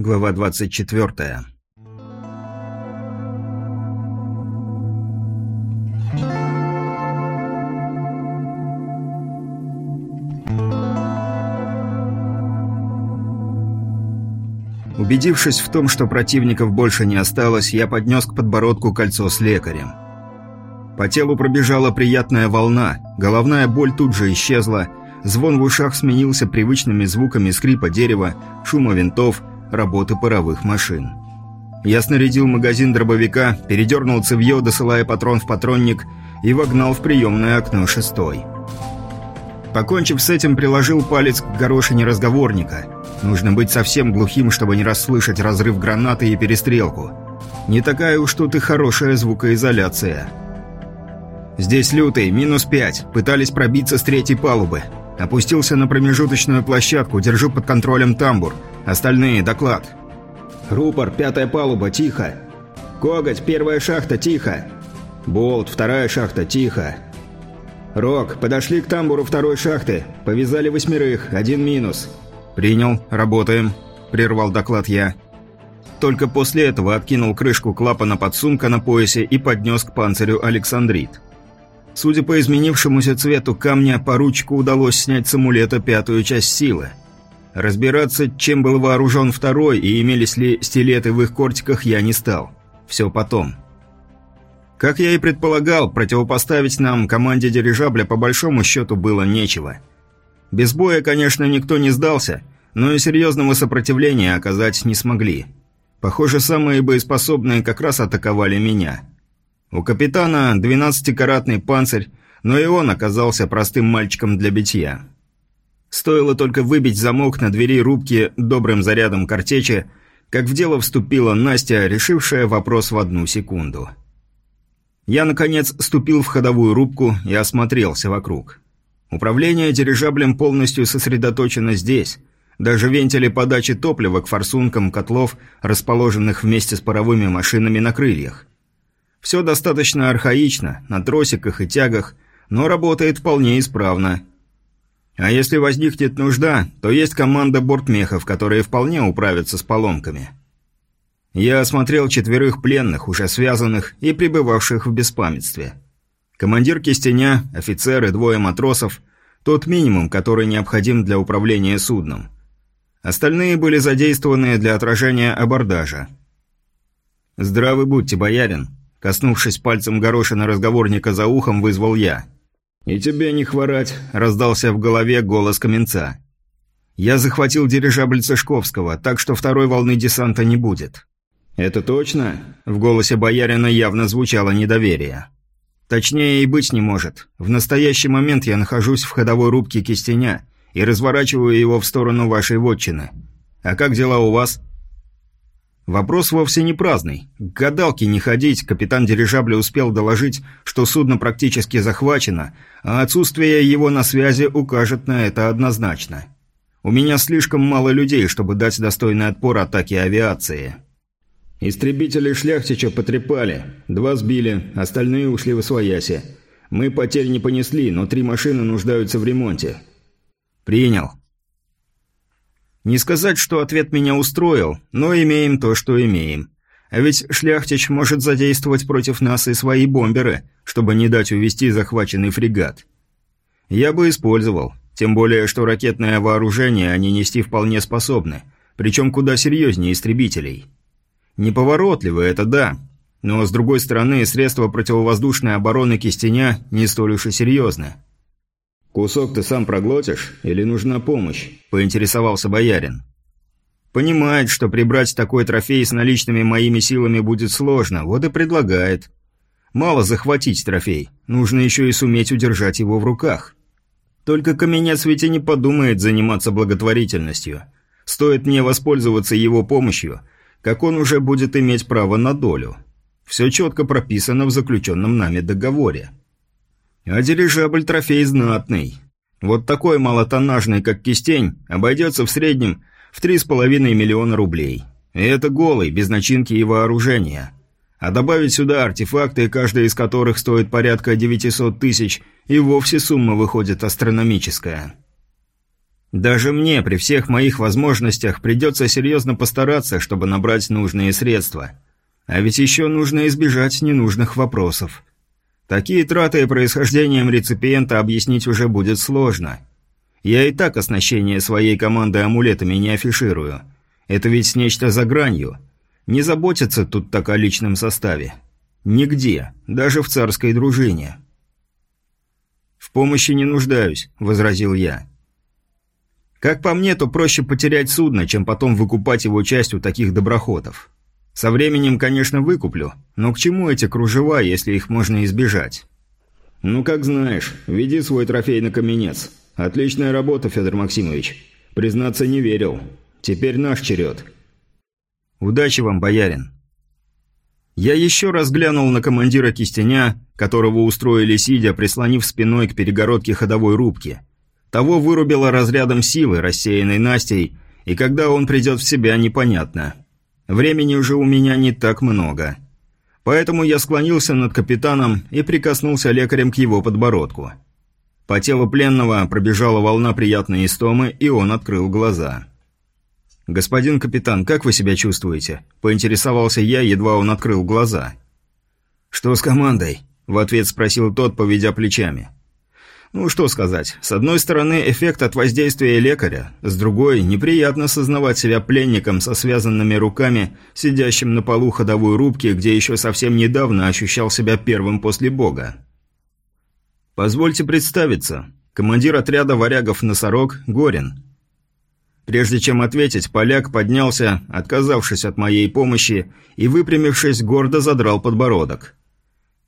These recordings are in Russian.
Глава 24. Убедившись в том, что противников больше не осталось, я поднес к подбородку кольцо с лекарем. По телу пробежала приятная волна, головная боль тут же исчезла, звон в ушах сменился привычными звуками скрипа дерева, шума винтов – работы паровых машин. Я снарядил магазин дробовика, передернул цевье, досылая патрон в патронник, и вогнал в приемное окно шестой. Покончив с этим, приложил палец к горошине разговорника. Нужно быть совсем глухим, чтобы не расслышать разрыв гранаты и перестрелку. Не такая уж тут и хорошая звукоизоляция. Здесь лютый, минус пять, пытались пробиться с третьей палубы. Опустился на промежуточную площадку, держу под контролем тамбур. Остальные, доклад. Рупор, пятая палуба, тихо. Коготь, первая шахта, тихо. Болт, вторая шахта, тихо. Рок, подошли к тамбуру второй шахты. Повязали восьмерых, один минус. Принял, работаем. Прервал доклад я. Только после этого откинул крышку клапана подсумка на поясе и поднес к панцирю Александрит. Судя по изменившемуся цвету камня, поручику удалось снять с амулета пятую часть силы. Разбираться, чем был вооружен второй и имелись ли стилеты в их кортиках, я не стал. Все потом. Как я и предполагал, противопоставить нам команде дирижабля по большому счету было нечего. Без боя, конечно, никто не сдался, но и серьезного сопротивления оказать не смогли. Похоже, самые боеспособные как раз атаковали меня. У капитана 12-каратный панцирь, но и он оказался простым мальчиком для битья. Стоило только выбить замок на двери рубки добрым зарядом картечи, как в дело вступила Настя, решившая вопрос в одну секунду. Я, наконец, ступил в ходовую рубку и осмотрелся вокруг. Управление дирижаблем полностью сосредоточено здесь. Даже вентили подачи топлива к форсункам котлов, расположенных вместе с паровыми машинами на крыльях. Все достаточно архаично, на тросиках и тягах, но работает вполне исправно – а если возникнет нужда, то есть команда бортмехов, которые вполне управятся с поломками. Я осмотрел четверых пленных, уже связанных и пребывавших в беспамятстве. Командир кистеня, офицеры, двое матросов – тот минимум, который необходим для управления судном. Остальные были задействованы для отражения абордажа. «Здравы будьте, боярин», – коснувшись пальцем горошина разговорника за ухом, вызвал я – «И тебе не хворать», – раздался в голове голос Каменца. «Я захватил дирижабль Цышковского, так что второй волны десанта не будет». «Это точно?» – в голосе боярина явно звучало недоверие. «Точнее и быть не может. В настоящий момент я нахожусь в ходовой рубке кистеня и разворачиваю его в сторону вашей вотчины. А как дела у вас?» Вопрос вовсе не праздный. К гадалке не ходить, капитан дирижабля успел доложить, что судно практически захвачено, а отсутствие его на связи укажет на это однозначно. У меня слишком мало людей, чтобы дать достойный отпор атаке авиации. Истребители шляхтича потрепали, два сбили, остальные ушли в освояси. Мы потерь не понесли, но три машины нуждаются в ремонте. Принял. Не сказать, что ответ меня устроил, но имеем то, что имеем. А ведь Шляхтич может задействовать против нас и свои бомберы, чтобы не дать увести захваченный фрегат. Я бы использовал, тем более, что ракетное вооружение они нести вполне способны, причем куда серьезнее истребителей. Неповоротливо это да, но с другой стороны, средства противовоздушной обороны кистеня не столь уж и серьезны. «Кусок ты сам проглотишь или нужна помощь?» – поинтересовался боярин. «Понимает, что прибрать такой трофей с наличными моими силами будет сложно, вот и предлагает. Мало захватить трофей, нужно еще и суметь удержать его в руках. Только Каменец ведь и не подумает заниматься благотворительностью. Стоит мне воспользоваться его помощью, как он уже будет иметь право на долю. Все четко прописано в заключенном нами договоре». А дирижабль трофей знатный. Вот такой малотоннажный, как кистень, обойдется в среднем в 3,5 миллиона рублей. И это голый, без начинки и вооружения. А добавить сюда артефакты, каждая из которых стоит порядка 900 тысяч, и вовсе сумма выходит астрономическая. Даже мне при всех моих возможностях придется серьезно постараться, чтобы набрать нужные средства. А ведь еще нужно избежать ненужных вопросов. Такие траты происхождением реципиента объяснить уже будет сложно. Я и так оснащение своей команды амулетами не афиширую. Это ведь нечто за гранью. Не заботятся тут так о личном составе. Нигде, даже в царской дружине. «В помощи не нуждаюсь», — возразил я. «Как по мне, то проще потерять судно, чем потом выкупать его часть у таких доброхотов. Со временем, конечно, выкуплю, но к чему эти кружева, если их можно избежать?» «Ну, как знаешь, веди свой трофей на каменец. Отличная работа, Федор Максимович. Признаться, не верил. Теперь наш черед». «Удачи вам, боярин». Я еще раз глянул на командира кистеня, которого устроили сидя, прислонив спиной к перегородке ходовой рубки. Того вырубило разрядом силы, рассеянной Настей, и когда он придет в себя, непонятно. Времени уже у меня не так много. Поэтому я склонился над капитаном и прикоснулся лекарем к его подбородку. По телу пленного пробежала волна приятной истомы, и он открыл глаза. «Господин капитан, как вы себя чувствуете?» – поинтересовался я, едва он открыл глаза. «Что с командой?» – в ответ спросил тот, поведя плечами. Ну, что сказать. С одной стороны, эффект от воздействия лекаря, с другой, неприятно сознавать себя пленником со связанными руками, сидящим на полу ходовой рубки, где еще совсем недавно ощущал себя первым после бога. «Позвольте представиться. Командир отряда варягов-носорог Горин». Прежде чем ответить, поляк поднялся, отказавшись от моей помощи, и, выпрямившись, гордо задрал подбородок.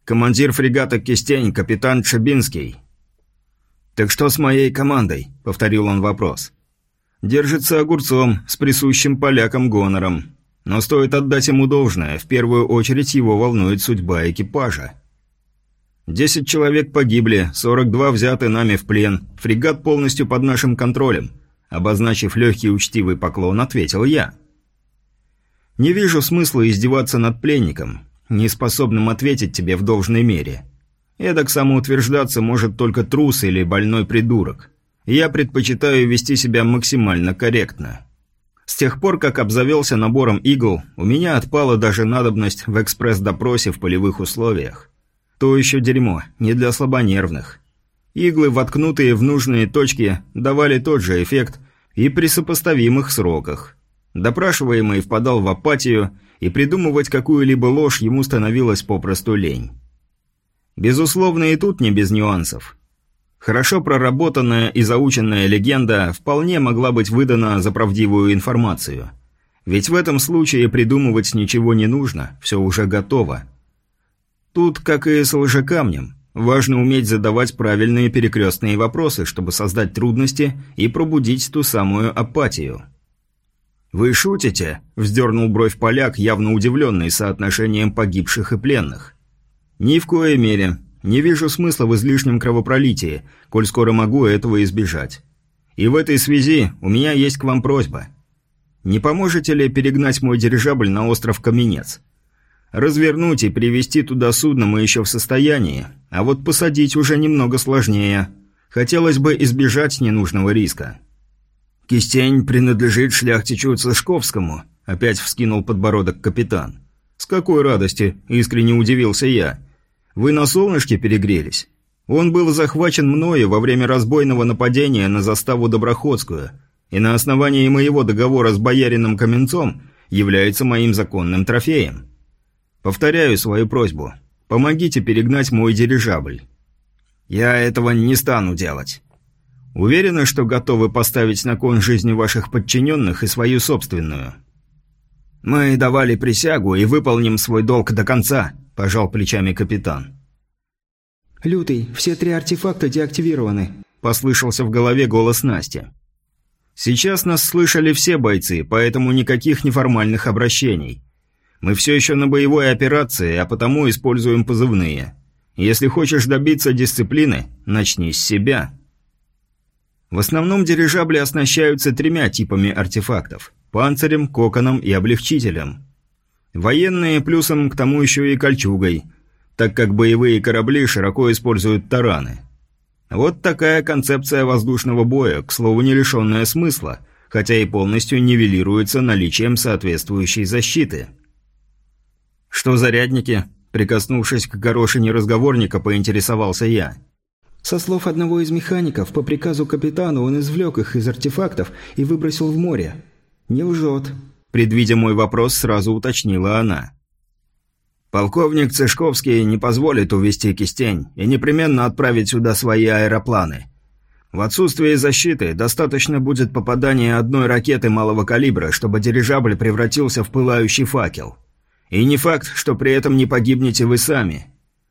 «Командир фрегата «Кистень» капитан Чабинский». «Так что с моей командой?» – повторил он вопрос. «Держится огурцом, с присущим полякам гонором. Но стоит отдать ему должное, в первую очередь его волнует судьба экипажа». «Десять человек погибли, сорок два взяты нами в плен, фрегат полностью под нашим контролем», обозначив легкий учтивый поклон, ответил я. «Не вижу смысла издеваться над пленником, неспособным ответить тебе в должной мере. Эдак самоутверждаться может только трус или больной придурок. Я предпочитаю вести себя максимально корректно. С тех пор, как обзавелся набором игл, у меня отпала даже надобность в экспресс-допросе в полевых условиях. То еще дерьмо, не для слабонервных. Иглы, воткнутые в нужные точки, давали тот же эффект и при сопоставимых сроках. Допрашиваемый впадал в апатию, и придумывать какую-либо ложь ему становилось попросту лень. Безусловно, и тут не без нюансов. Хорошо проработанная и заученная легенда вполне могла быть выдана за правдивую информацию. Ведь в этом случае придумывать ничего не нужно, все уже готово. Тут, как и с лжекамнем, важно уметь задавать правильные перекрестные вопросы, чтобы создать трудности и пробудить ту самую апатию. «Вы шутите?» – вздернул бровь поляк, явно удивленный соотношением погибших и пленных. «Ни в коей мере. Не вижу смысла в излишнем кровопролитии, коль скоро могу этого избежать. И в этой связи у меня есть к вам просьба. Не поможете ли перегнать мой дирижабль на остров Каменец? Развернуть и привести туда судно мы еще в состоянии, а вот посадить уже немного сложнее. Хотелось бы избежать ненужного риска». «Кистень принадлежит шляхтичу Цышковскому», — опять вскинул подбородок капитан. «С какой радости?» — искренне удивился я. Вы на солнышке перегрелись? Он был захвачен мною во время разбойного нападения на заставу Доброходскую, и на основании моего договора с боярином Каменцом является моим законным трофеем. Повторяю свою просьбу. Помогите перегнать мой дирижабль. Я этого не стану делать. Уверены, что готовы поставить на кон жизни ваших подчиненных и свою собственную? Мы давали присягу и выполним свой долг до конца, – пожал плечами капитан. «Лютый, все три артефакта деактивированы», – послышался в голове голос Насти. «Сейчас нас слышали все бойцы, поэтому никаких неформальных обращений. Мы все еще на боевой операции, а потому используем позывные. Если хочешь добиться дисциплины, начни с себя». В основном дирижабли оснащаются тремя типами артефактов – панцирем, коконом и облегчителем – Военные плюсом к тому еще и кольчугой, так как боевые корабли широко используют тараны. Вот такая концепция воздушного боя, к слову, не лишенная смысла, хотя и полностью нивелируется наличием соответствующей защиты. «Что зарядники?» Прикоснувшись к горошине разговорника, поинтересовался я. Со слов одного из механиков, по приказу капитана он извлек их из артефактов и выбросил в море. Не лжет. Предвидя мой вопрос, сразу уточнила она. Полковник Цышковский не позволит увести кистень и непременно отправить сюда свои аэропланы. В отсутствие защиты достаточно будет попадания одной ракеты малого калибра, чтобы дирижабль превратился в пылающий факел. И не факт, что при этом не погибнете вы сами.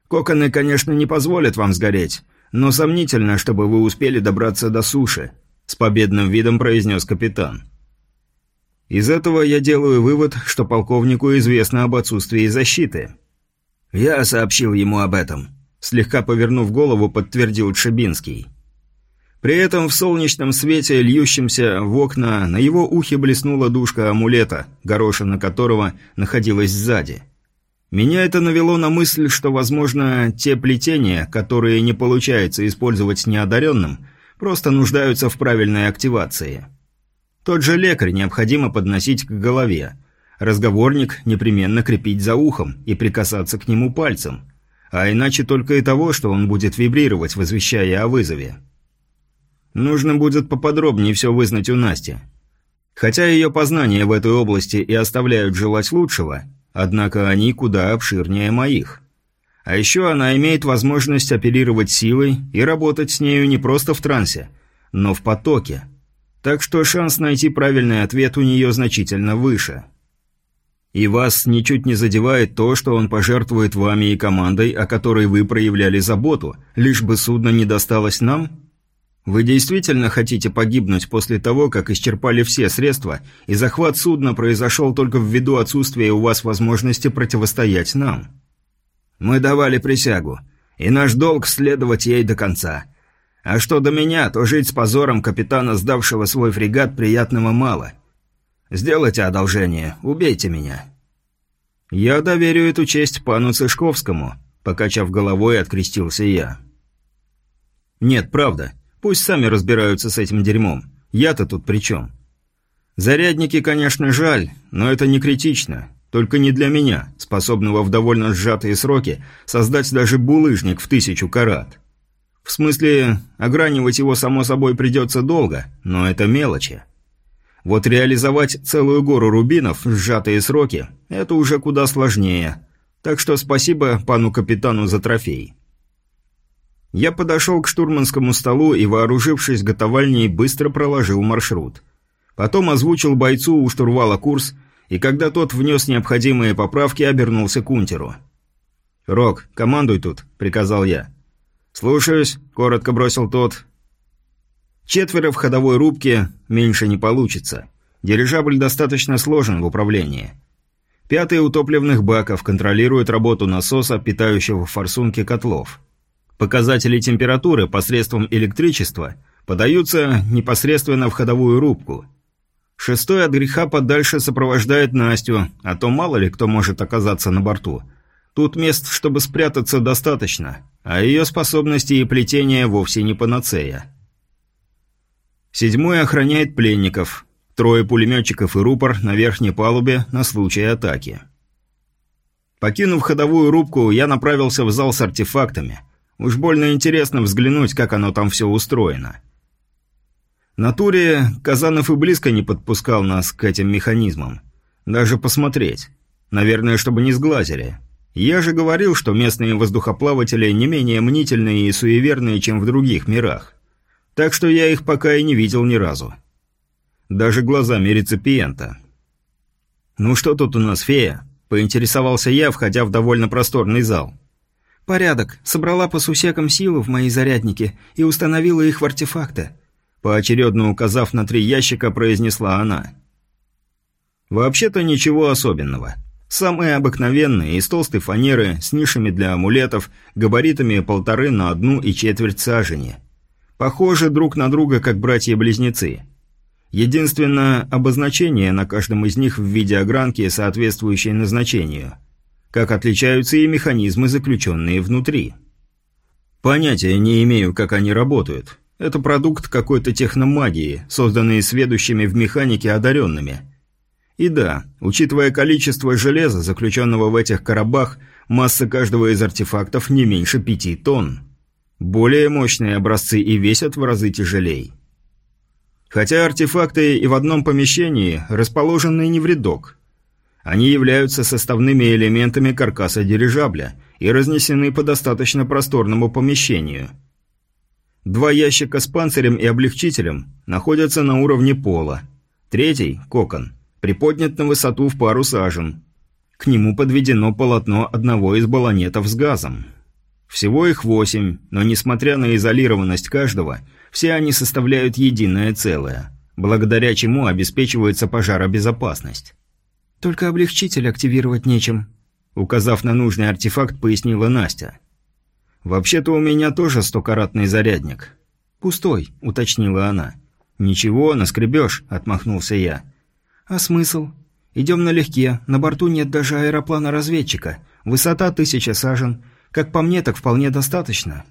Коконы, конечно, не позволят вам сгореть, но сомнительно, чтобы вы успели добраться до суши», — с победным видом произнес капитан. Из этого я делаю вывод, что полковнику известно об отсутствии защиты. «Я сообщил ему об этом», — слегка повернув голову, подтвердил Тшебинский. При этом в солнечном свете, льющемся в окна, на его ухе блеснула дужка амулета, горошина которого находилась сзади. Меня это навело на мысль, что, возможно, те плетения, которые не получается использовать неодаренным, просто нуждаются в правильной активации. Тот же лекарь необходимо подносить к голове, разговорник непременно крепить за ухом и прикасаться к нему пальцем, а иначе только и того, что он будет вибрировать, возвещая о вызове. Нужно будет поподробнее все вызнать у Насти. Хотя ее познания в этой области и оставляют желать лучшего, однако они куда обширнее моих. А еще она имеет возможность оперировать силой и работать с нею не просто в трансе, но в потоке. Так что шанс найти правильный ответ у нее значительно выше. И вас ничуть не задевает то, что он пожертвует вами и командой, о которой вы проявляли заботу, лишь бы судно не досталось нам?» Вы действительно хотите погибнуть после того, как исчерпали все средства, и захват судна произошел только ввиду отсутствия у вас возможности противостоять нам? Мы давали присягу, и наш долг следовать ей до конца. А что до меня, то жить с позором капитана, сдавшего свой фрегат, приятного мало. Сделайте одолжение, убейте меня. Я доверю эту честь пану Цышковскому, покачав головой, открестился я. Нет, правда. Пусть сами разбираются с этим дерьмом. Я-то тут при чем? Зарядники, конечно, жаль, но это не критично. Только не для меня, способного в довольно сжатые сроки создать даже булыжник в тысячу карат. В смысле, огранивать его само собой придется долго, но это мелочи. Вот реализовать целую гору рубинов в сжатые сроки – это уже куда сложнее. Так что спасибо пану капитану за трофей. Я подошел к штурманскому столу и, вооружившись готовальней, быстро проложил маршрут. Потом озвучил бойцу у штурвала курс, и когда тот внес необходимые поправки, обернулся к унтеру. «Рок, командуй тут», — приказал я. «Слушаюсь», — коротко бросил тот. «Четверо в ходовой рубке, меньше не получится. Дирижабль достаточно сложен в управлении». Пятый у топливных баков контролирует работу насоса, питающего форсунки котлов. Показатели температуры посредством электричества подаются непосредственно в ходовую рубку. Шестой от греха подальше сопровождает Настю, а то мало ли кто может оказаться на борту. Тут мест, чтобы спрятаться, достаточно, а ее способности и плетения вовсе не панацея. Седьмой охраняет пленников, трое пулеметчиков и рупор на верхней палубе на случай атаки. Покинув ходовую рубку, я направился в зал с артефактами – Уж больно интересно взглянуть, как оно там все устроено. На туре Казанов и близко не подпускал нас к этим механизмам. Даже посмотреть. Наверное, чтобы не сглазили. Я же говорил, что местные воздухоплаватели не менее мнительные и суеверные, чем в других мирах. Так что я их пока и не видел ни разу. Даже глазами реципиента. «Ну что тут у нас, фея?» – поинтересовался я, входя в довольно просторный зал. «Порядок. Собрала по сусекам силы в мои зарядники и установила их в артефакты», поочередно указав на три ящика, произнесла она. «Вообще-то ничего особенного. Самые обыкновенные, из толстой фанеры, с нишами для амулетов, габаритами полторы на одну и четверть сажени. Похожи друг на друга, как братья-близнецы. Единственное, обозначение на каждом из них в виде огранки, соответствующей назначению – как отличаются и механизмы, заключенные внутри. Понятия не имею, как они работают. Это продукт какой-то техномагии, созданный сведущими в механике одаренными. И да, учитывая количество железа, заключенного в этих коробах, масса каждого из артефактов не меньше пяти тонн. Более мощные образцы и весят в разы тяжелей. Хотя артефакты и в одном помещении расположены не в рядок. Они являются составными элементами каркаса дирижабля и разнесены по достаточно просторному помещению. Два ящика с панцирем и облегчителем находятся на уровне пола. Третий, кокон, приподнят на высоту в пару сажен. К нему подведено полотно одного из баллонетов с газом. Всего их восемь, но несмотря на изолированность каждого – все они составляют единое целое, благодаря чему обеспечивается пожаробезопасность. «Только облегчитель активировать нечем», — указав на нужный артефакт, пояснила Настя. «Вообще-то у меня тоже стокаратный зарядник». «Пустой», — уточнила она. «Ничего, наскребешь», — отмахнулся я. «А смысл? Идем налегке, на борту нет даже аэроплана-разведчика. Высота тысяча сажен. Как по мне, так вполне достаточно».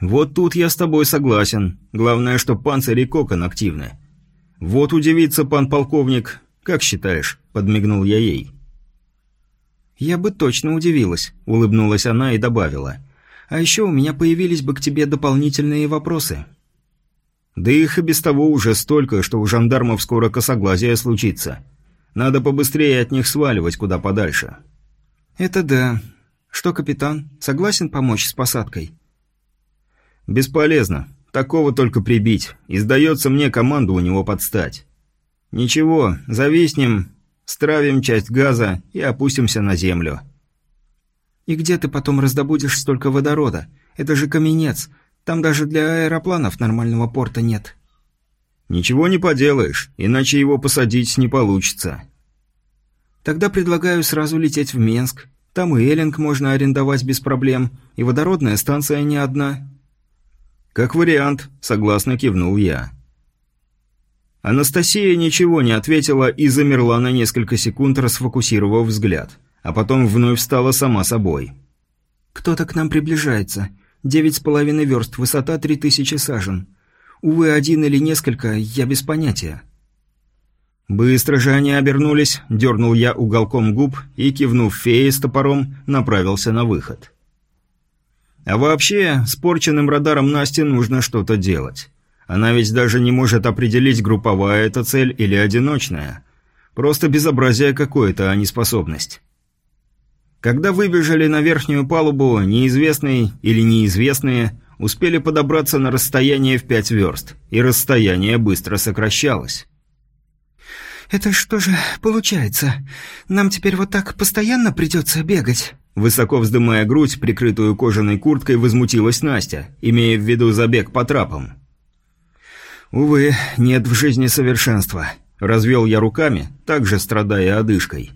«Вот тут я с тобой согласен. Главное, что панцирь и кокон активны». «Вот удивится пан полковник. Как считаешь?» – подмигнул я ей. «Я бы точно удивилась», – улыбнулась она и добавила. «А еще у меня появились бы к тебе дополнительные вопросы». «Да их и без того уже столько, что у жандармов скоро косоглазие случится. Надо побыстрее от них сваливать куда подальше». «Это да. Что, капитан, согласен помочь с посадкой?» «Бесполезно. Такого только прибить. И сдается мне команду у него подстать. Ничего, зависнем, стравим часть газа и опустимся на землю». «И где ты потом раздобудешь столько водорода? Это же каменец. Там даже для аэропланов нормального порта нет». «Ничего не поделаешь, иначе его посадить не получится». «Тогда предлагаю сразу лететь в Менск. Там и Эллинг можно арендовать без проблем, и водородная станция не одна». «Как вариант», — согласно кивнул я. Анастасия ничего не ответила и замерла на несколько секунд, расфокусировав взгляд, а потом вновь стала сама собой. «Кто-то к нам приближается. Девять с половиной верст, высота три тысячи сажен. Увы, один или несколько, я без понятия». Быстро же они обернулись, дернул я уголком губ и, кивнув фее с топором, направился на выход. А вообще, с порченным радаром Насти нужно что-то делать. Она ведь даже не может определить, групповая это цель или одиночная. Просто безобразие какое-то, а не способность. Когда выбежали на верхнюю палубу, неизвестные или неизвестные успели подобраться на расстояние в пять верст, и расстояние быстро сокращалось. «Это что же получается? Нам теперь вот так постоянно придется бегать?» Высоко вздымая грудь, прикрытую кожаной курткой, возмутилась Настя, имея в виду забег по трапам. «Увы, нет в жизни совершенства», — развел я руками, также страдая одышкой.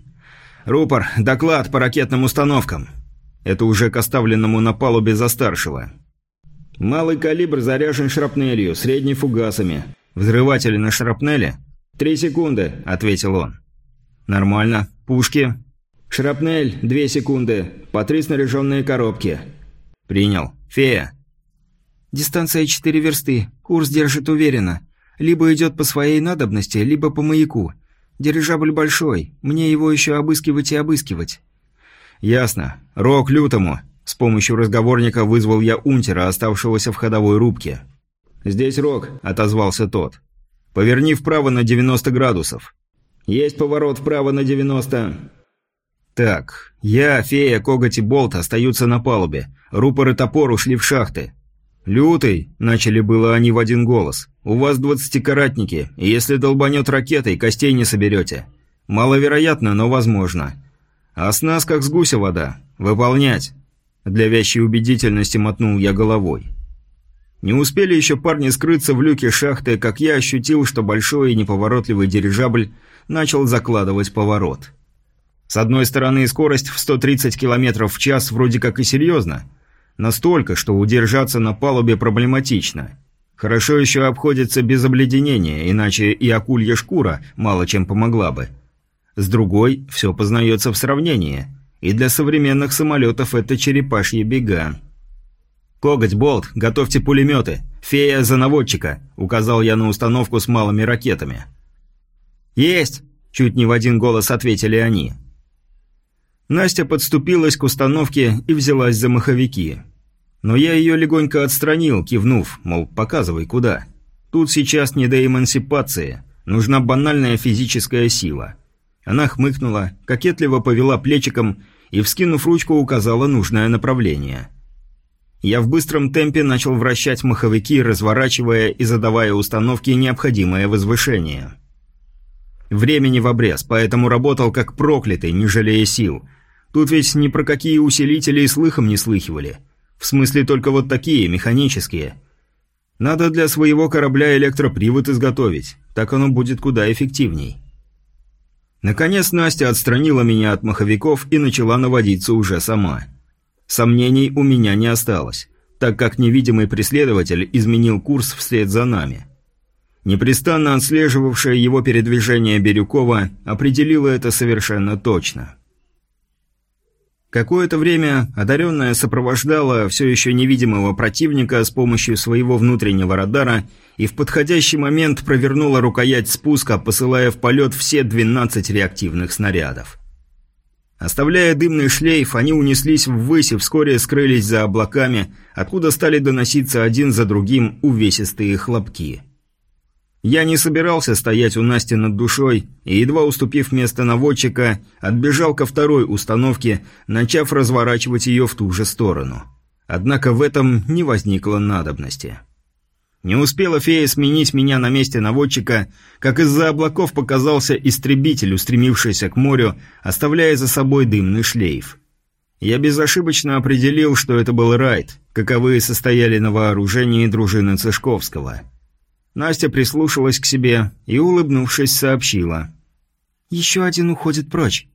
«Рупор, доклад по ракетным установкам». Это уже к оставленному на палубе за старшего. «Малый калибр заряжен шрапнелью, средний фугасами. Взрыватели на шрапнеле?» «Три секунды», — ответил он. «Нормально. Пушки?» «Шрапнель, две секунды. По три снаряженные коробки». «Принял. Фея». «Дистанция четыре версты. Курс держит уверенно. Либо идет по своей надобности, либо по маяку. Дирижабль большой. Мне его еще обыскивать и обыскивать». «Ясно. Рок лютому». С помощью разговорника вызвал я унтера, оставшегося в ходовой рубке. «Здесь Рок», — отозвался тот. «Поверни вправо на 90 градусов». «Есть поворот вправо на 90...» «Так, я, Фея, Коготь и Болт остаются на палубе. Рупор и топор ушли в шахты. «Лютый», — начали было они в один голос, — «у вас двадцатикаратники, и если долбанет ракетой, костей не соберете. Маловероятно, но возможно. А с нас как с гуся вода. Выполнять». Для вящей убедительности мотнул я головой. Не успели еще парни скрыться в люке шахты, как я ощутил, что большой и неповоротливый дирижабль начал закладывать поворот. С одной стороны, скорость в 130 км в час вроде как и серьезно. Настолько, что удержаться на палубе проблематично. Хорошо еще обходится без обледенения, иначе и акулья шкура мало чем помогла бы. С другой, все познается в сравнении. И для современных самолетов это черепашьи бега. «Коготь, болт, готовьте пулеметы. Фея за наводчика», — указал я на установку с малыми ракетами. «Есть!» — чуть не в один голос ответили они. Настя подступилась к установке и взялась за маховики. Но я ее легонько отстранил, кивнув, мол, показывай куда. Тут сейчас не до эмансипации, нужна банальная физическая сила. Она хмыкнула, кокетливо повела плечиком и, вскинув ручку, указала нужное направление. Я в быстром темпе начал вращать маховики, разворачивая и задавая установке необходимое возвышение. Времени в обрез, поэтому работал как проклятый, не жалея сил. Тут ведь ни про какие усилители и слыхом не слыхивали. В смысле только вот такие, механические. Надо для своего корабля электропривод изготовить, так оно будет куда эффективней. Наконец Настя отстранила меня от маховиков и начала наводиться уже сама. Сомнений у меня не осталось, так как невидимый преследователь изменил курс вслед за нами. Непрестанно отслеживавшая его передвижение Бирюкова определила это совершенно точно. Какое-то время одаренная сопровождала все еще невидимого противника с помощью своего внутреннего радара и в подходящий момент провернула рукоять спуска, посылая в полет все 12 реактивных снарядов. Оставляя дымный шлейф, они унеслись ввысь и вскоре скрылись за облаками, откуда стали доноситься один за другим увесистые хлопки. Я не собирался стоять у Насти над душой и, едва уступив место наводчика, отбежал ко второй установке, начав разворачивать ее в ту же сторону. Однако в этом не возникло надобности. Не успела фея сменить меня на месте наводчика, как из-за облаков показался истребитель, устремившийся к морю, оставляя за собой дымный шлейф. Я безошибочно определил, что это был райд, каковые состояли на вооружении дружины Цышковского. Настя прислушалась к себе и, улыбнувшись, сообщила. «Еще один уходит прочь».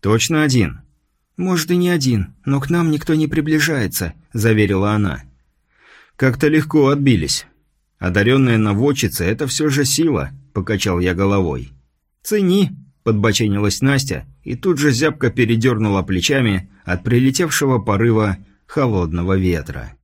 «Точно один?» «Может, и не один, но к нам никто не приближается», — заверила она. «Как-то легко отбились. Одаренная наводчица — это все же сила», — покачал я головой. «Цени», — подбоченилась Настя и тут же зябко передернула плечами от прилетевшего порыва холодного ветра.